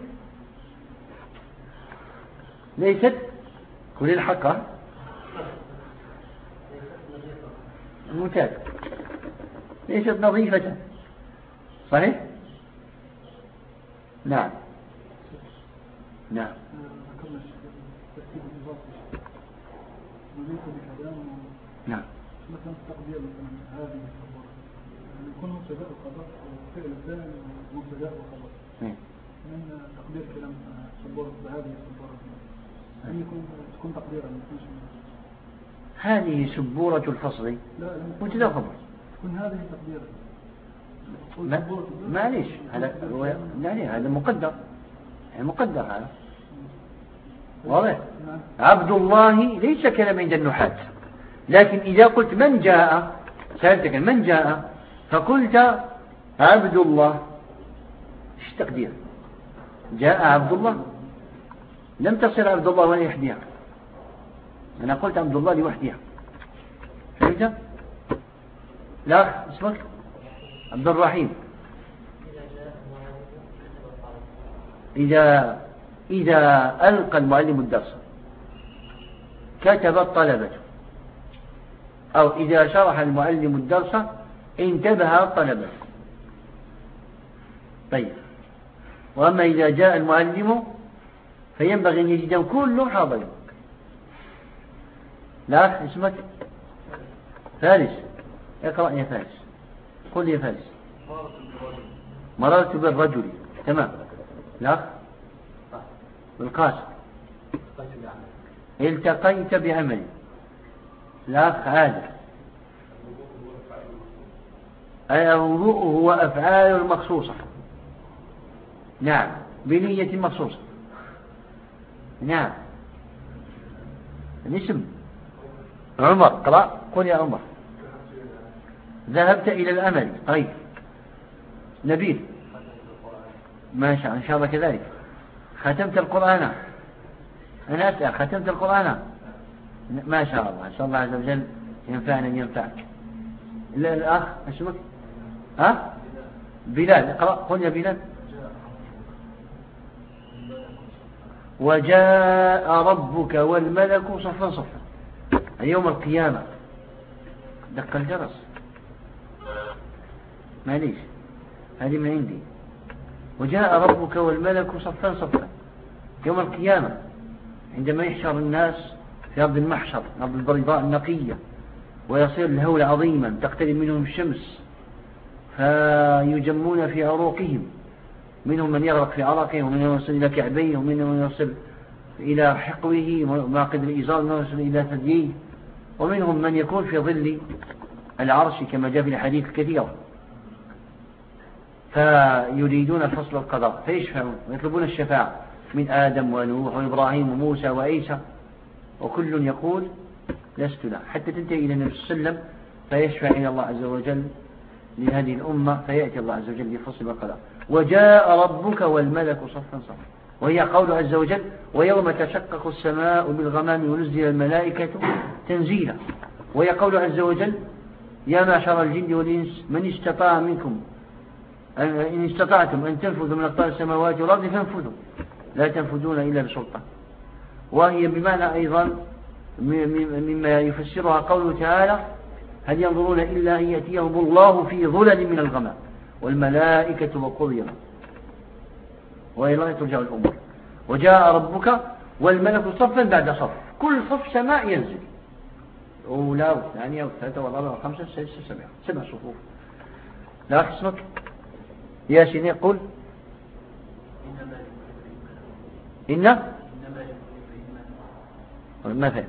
ليست كل الحق ممتاز. ليست نظيفة. صحيح؟ نعم. نعم. نعم. مثلا تقدير مثلا هذه يعني يكون مبتدا وخبر وفعل الثاني مبتدا وخبر من تقدير كلام صبور بهذه الصبورة أن يكون تكون تقديرا هذه سبورة الفصل. مبتدا وخبر تكون هذه تقديرا معليش هذا يعني هذا مقدر. يعني مقدر هذا. واضح؟ عبد الله ليس كلام عند النحاة لكن إذا قلت من جاء سألتك من جاء فقلت عبد الله. إيش التقدير جاء عبد الله. لم تصل عبد الله ولا يحديها أنا قلت عبد الله لوحدها. فهمت؟ لا اسمك عبد الرحيم. إذا إذا ألقى المعلم الدرس كتب الطلبة أو إذا شرح المعلم الدرس انتبه الطلبة طيب. وأما إذا جاء المعلم فينبغي أن يجد كل حاضر. لا اسمك؟ فارس. اقرأ يا فارس. قل يا فارس. مررت بالرجل. تمام. لا. بالقاسم التقيت بعمل لا عادة الوضوء هو أفعال المخصوصة نعم بنية مخصوصة. نعم. الاسم. عمر قرأ قل يا عمر. ذهبت إلى الأمل. طيب. نبيل. ما شاء إن شاء الله كذلك. ختمت القرآن. أنا أسأل ختمت القرآن. ما شاء الله إن شاء الله عز وجل ينفعنا ينفعك. الأخ اسمك ها؟ بلال اقرأ قل يا بلال. وجاء ربك والملك صفا صفا. يوم القيامة. دق الجرس. معليش. هذه من عندي. وجاء ربك والملك صفا صفا. يوم القيامة عندما يحشر الناس في أرض المحشر أرض البيضاء النقية ويصير الهول عظيما تقترب منهم الشمس فيجمون في عروقهم منهم من يغرق في عرقه ومنهم من يصل إلى كعبيه ومنهم من يصل إلى حقوه ما قدر الإزار يصل إلى ثدييه. ومنهم من يكون في ظل العرش كما جاء في الحديث الكثيرة فيريدون فصل القضاء فيشفعون ويطلبون الشفاعة من آدم ونوح وإبراهيم وموسى وعيسى. وكل يقول لست له حتى تنتهي إلى النبي صلى الله عليه وسلم فيشفع إلى الله عز وجل لهذه الأمة فيأتي الله عز وجل لفصل القضاء وجاء ربك والملك صفا صفا. وهي قول عز وجل ويوم تشقق السماء بالغمام ونزل الملائكة تنزيلا. وهي قول عز وجل يا معشر الجن والإنس من استطاع منكم إن استطعتم أن تنفذوا من أقطار السماوات والأرض فانفذوا. لا تنفذون إلا بسلطان. وهي بمعنى أيضا مما يفسرها قوله تعالى هل ينظرون إلا أن يأتيهم الله في ظلل من الغمام والملائكة وقضي وإلى الله ترجع الأمور. وجاء ربك والملك صفا بعد صف. كل صف سماء ينزل. أولى والثانية والثالثة والرابعة والخامسة والسادسة والسابعة سبع صفوف. لا اسمك يا سيدي قل. إن فهم؟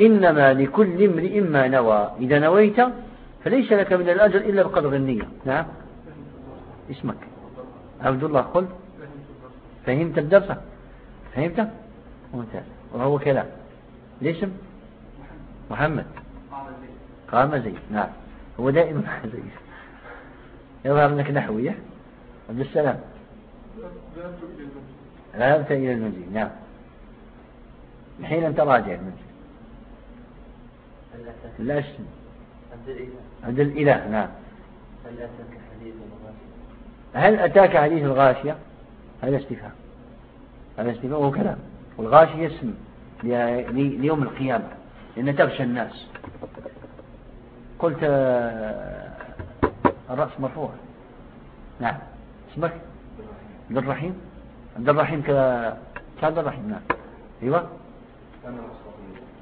إنما لكل امرئ ما نوى. إذا نويت فليس لك من الأجر إلا بقدر النية. نعم. اسمك. عبد الله قل. فهمت الدرس؟ فهمت؟ ممتاز. وهو كلام. الاسم؟ محمد. قام زيد. نعم. هو دائما زيد. يظهر أنك نحوي عبد السلام. ذهبت إلى المنزل. نعم. حين أنت راجع المنزل. لا اسم عبد الإله. نعم هل أتاك حديث الغاشية هل أتاك حديث الغاشية؟ هذا استفهام. هذا استفهام وهو كلام. والغاشية اسم ليوم القيامة لأن تغشى الناس. قلت آه، الرأس مرفوع نعم. اسمك؟ عبد الرحيم. عبد الرحيم كعبد الرحيم نعم. أيوة.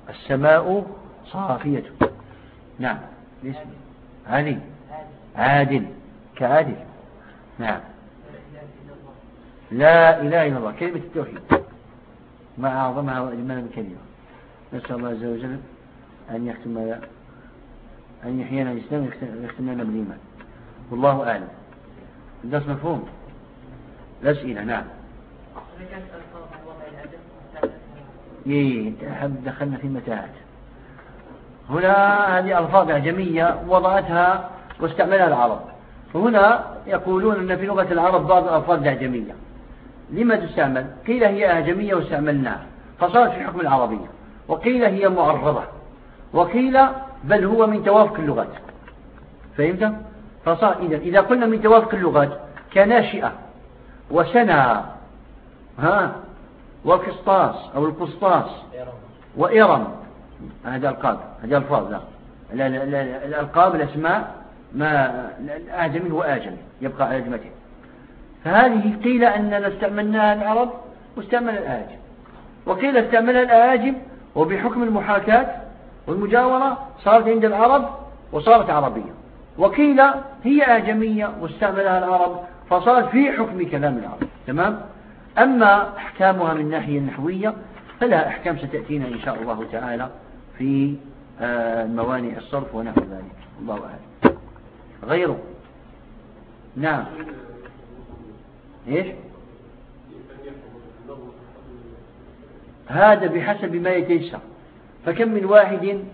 السماء صافية. نعم. اسم علي عادل كعادل نعم. لا إله إلا الله. كلمة التوحيد. ما أعظمها وأجملها بكلمة نسأل الله عز وجل أن يختم أن يحيينا الإسلام ويختم لنا بالإيمان. والله أعلم. الدرس مفهوم. الأسئلة نعم. إيه دخلنا في متاهات. هنا هذه ألفاظ أعجمية وضعتها واستعملها العرب. وهنا يقولون أن في لغة العرب بعض الألفاظ أعجمية. لما تستعمل؟ قيل هي أعجمية واستعملناها. فصارت في حكم العربية. وقيل هي معرضة وقيل بل هو من توافق اللغات. فهمت؟ فصار إذا إذا قلنا من توافق اللغات كناشئة وسنى ها وقسطاس أو القسطاس وإرم. هذا القاب هذا الفاظ لا الألقاب الأسماء ما أعجمي وآجمي يبقى على أجمته فهذه قيل أننا استعملناها العرب واستعمل الآجم. وقيل استعملها الآجم وبحكم المحاكاة والمجاورة صارت عند العرب وصارت عربية. وقيل هي آجمية واستعملها العرب فصارت في حكم كلام العرب. تمام؟ أما أحكامها من الناحية النحوية فلها أحكام ستأتينا إن شاء الله تعالى في آه، موانع الصرف ونحو ذلك. الله أعلم. غيره؟ نعم. إيش؟ هذا بحسب ما يتيسر. فكم من واحد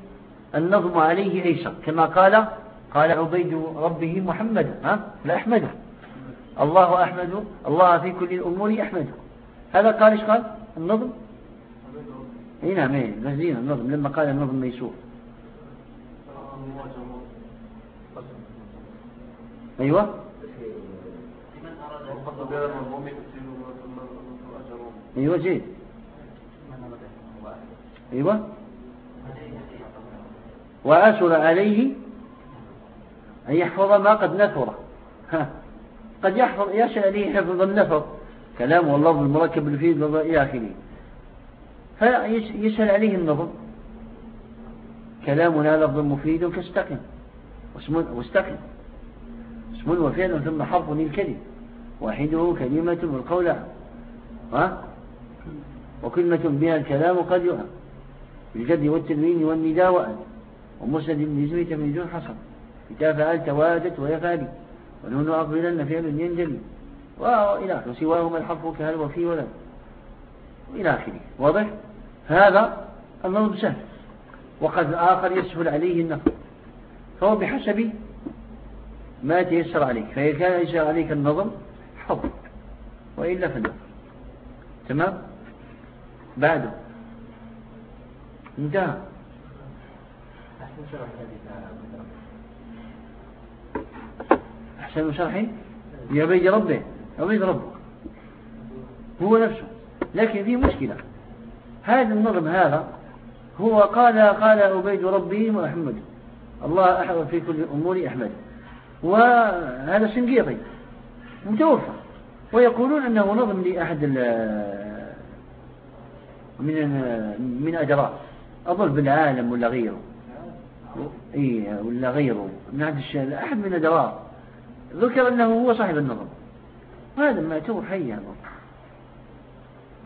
النظم عليه أيسر كما قال قال عبيد ربه محمد ها؟ لا أحمده الله أحمد الله في كل الأمور أحمده هذا قال إيش قال؟ النظم؟ إي نعم إي مهزين النظم لما قال النظم ميسور. أيوه. أيوه جيد. أيوه. وأسر عليه أن يحفظ ما قد نثر قد يحفظ يسأل عليه حفظ النثر كلام واللفظ المركب الفيد إلى آخره فيسهل عليه النظم كلامنا لفظ مفيد فاستقم واستقم. اسم وفعل ثم حرف للكلم. واحدة كلمة والقول. ها؟ وكلمة بها الكلام قد يؤم. بالجد والتنوين والنداء ومسند الاسم تمييز حصل إذا فعلت وادت ويفعلي ونون أقبلن فعل ينجلي. وإلى آخره. سواهما الحرف كهل وفي ولد. إلى آخره. واضح؟ هذا النظم سهل. وقد آخر يسهل عليه النقل. فهو بحسب ما تيسر عليك. فإذا كان يسر عليك النظم حضر وإلا فالنظر تمام؟ بعده. انتهى. أحسن شرحي يا بيد ربه يا بيد ربه هو نفسه. لكن في مشكلة. هذا النظم هذا هو قال قال عبيد ربي وأحمد الله أحد في كل أمور أحمد. وهذا سنقيطي متوفى. ويقولون أنه نظم لأحد من من أجراء. أظل بالعالم ولا غيره. إيه ولا غيره. من أحد أحد من أجراء. ذكر أنه هو صاحب النظم هذا ما تو حي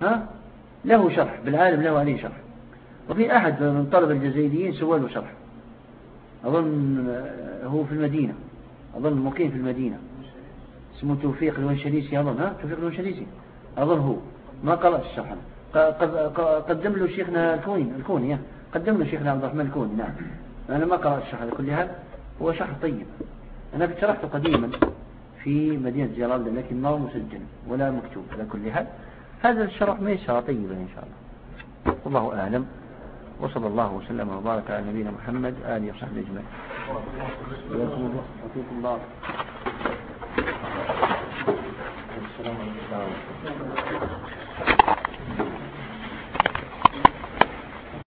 ها؟ له شرح بالعالم له عليه شرح. وفي أحد من طلب الجزائريين سوى له شرح. أظن هو في المدينة. أظن مقيم في المدينة. اسمه توفيق الونشليسي أظن ها؟ توفيق الونشليسي أظن هو. ما قرأت الشرح قدم له شيخنا الكوني الكوني قدم له شيخنا عبد الرحمن الكوني نعم. أنا ما قرأت الشرح على كل حال هو شرح طيب. أنا كنت شرحته قديما في مدينة جلال لكن ما هو مسجل ولا مكتوب على كل حال. هذا الشرح ما يشرح طيبا إن شاء الله. والله أعلم. وصلى الله وسلم وبارك على نبينا محمد آله وصحبه أجمعين. الله السلام عليكم